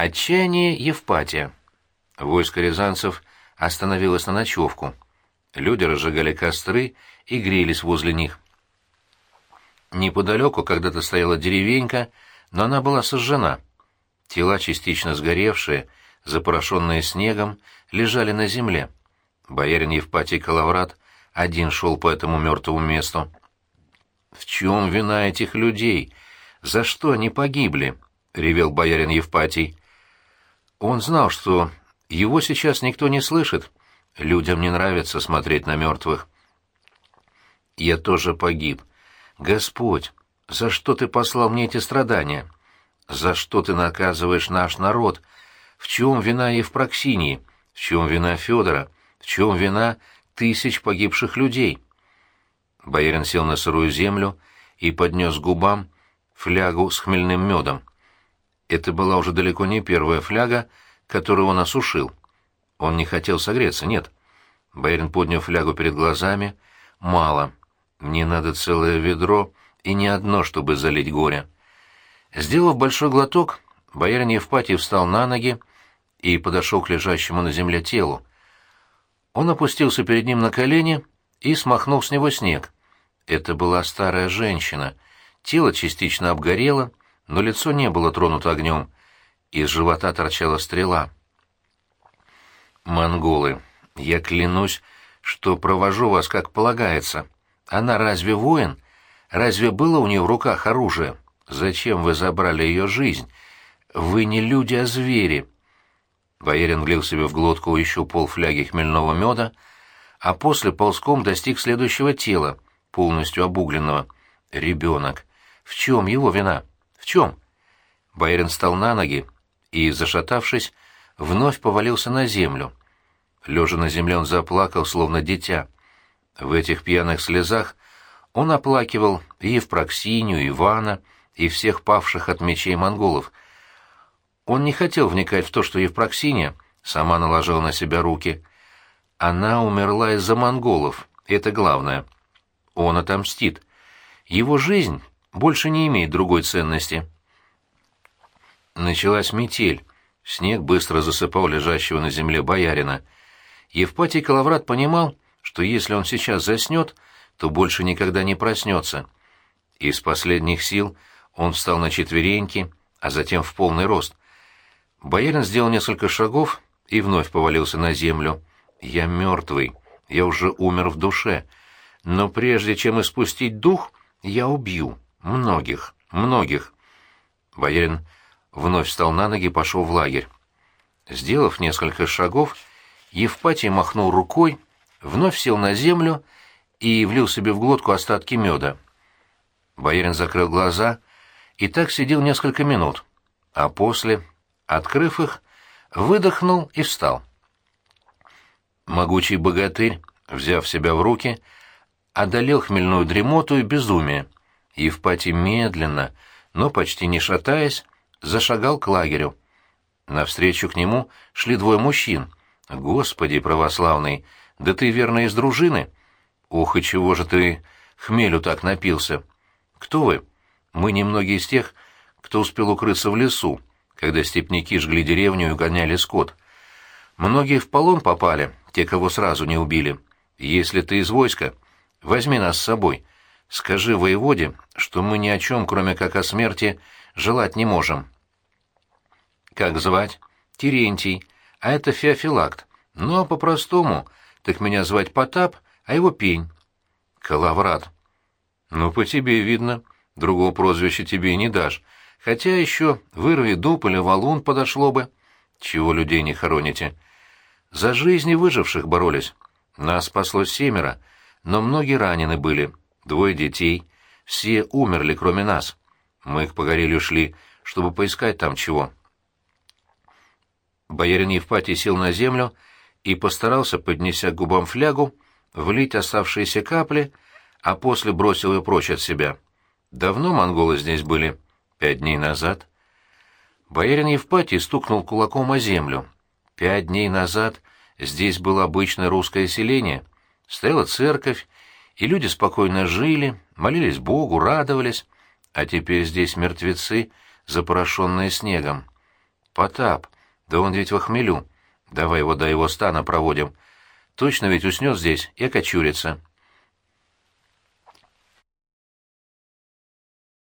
Отчаяние Евпатия. Войско рязанцев остановилось на ночевку. Люди разжигали костры и грелись возле них. Неподалеку когда-то стояла деревенька, но она была сожжена. Тела, частично сгоревшие, запорошенные снегом, лежали на земле. Боярин Евпатий Калаврат один шел по этому мертвому месту. «В чем вина этих людей? За что они погибли?» — ревел боярин Евпатий. Он знал, что его сейчас никто не слышит. Людям не нравится смотреть на мертвых. «Я тоже погиб. Господь, за что ты послал мне эти страдания? За что ты наказываешь наш народ? В чем вина Евпроксинии? В чем вина Федора? В чем вина тысяч погибших людей?» Боярин сел на сырую землю и поднес губам флягу с хмельным медом. Это была уже далеко не первая фляга, которую он осушил. Он не хотел согреться, нет. Боярин поднял флягу перед глазами. «Мало. Мне надо целое ведро, и не одно, чтобы залить горе». Сделав большой глоток, боярин Евпатий встал на ноги и подошел к лежащему на земле телу. Он опустился перед ним на колени и смахнул с него снег. Это была старая женщина. Тело частично обгорело, но лицо не было тронуто огнем. Из живота торчала стрела. «Монголы, я клянусь, что провожу вас как полагается. Она разве воин? Разве было у нее в руках оружие? Зачем вы забрали ее жизнь? Вы не люди, а звери». Боярин влил себе в глотку еще полфляги хмельного меда, а после ползком достиг следующего тела, полностью обугленного. Ребенок. В чем его вина? В чем? Боярин встал на ноги и, зашатавшись, вновь повалился на землю. Лежа на земле он заплакал, словно дитя. В этих пьяных слезах он оплакивал и Евпроксинию, Ивана, и всех павших от мечей монголов. Он не хотел вникать в то, что Евпроксиния сама наложила на себя руки. Она умерла из-за монголов, это главное. Он отомстит. Его жизнь больше не имеет другой ценности. Началась метель. Снег быстро засыпал лежащего на земле боярина. Евпатий Калаврат понимал, что если он сейчас заснет, то больше никогда не проснется. Из последних сил он встал на четвереньки, а затем в полный рост. Боярин сделал несколько шагов и вновь повалился на землю. «Я мертвый, я уже умер в душе, но прежде чем испустить дух, я убью многих, многих». Боярин вновь встал на ноги и пошел в лагерь. Сделав несколько шагов, Евпатий махнул рукой, вновь сел на землю и влил себе в глотку остатки меда. Боярин закрыл глаза и так сидел несколько минут, а после, открыв их, выдохнул и встал. Могучий богатырь, взяв себя в руки, одолел хмельную дремоту и безумие. Евпатий медленно, но почти не шатаясь, зашагал к лагерю. Навстречу к нему шли двое мужчин. «Господи православный, да ты верно из дружины? Ох, и чего же ты хмелю так напился? Кто вы? Мы немногие из тех, кто успел укрыться в лесу, когда степняки жгли деревню и угоняли скот. Многие в полон попали, те, кого сразу не убили. Если ты из войска, возьми нас с собой. Скажи воеводе, что мы ни о чем, кроме как о смерти, желать не можем. Как звать? Терентий. А это Феофилакт. Ну, а по-простому, так меня звать Потап, а его Пень. Калаврат. Ну, по тебе видно. Другого прозвища тебе и не дашь. Хотя еще вырви дуб или валун подошло бы. Чего людей не хороните? За жизни выживших боролись. Нас спасло семеро, но многие ранены были. Двое детей. Все умерли, кроме нас. Мы к Погорелью шли, чтобы поискать там чего. Боярин Евпатий сел на землю и постарался, поднеся к губам флягу, влить оставшиеся капли, а после бросил ее прочь от себя. Давно монголы здесь были? Пять дней назад. Боярин Евпатий стукнул кулаком о землю. Пять дней назад здесь было обычное русское селение. Стояла церковь, и люди спокойно жили, молились Богу, радовались а теперь здесь мертвецы, запорошенные снегом. «Потап, да он ведь в охмелю. Давай его до его стана проводим. Точно ведь уснет здесь и окочурится».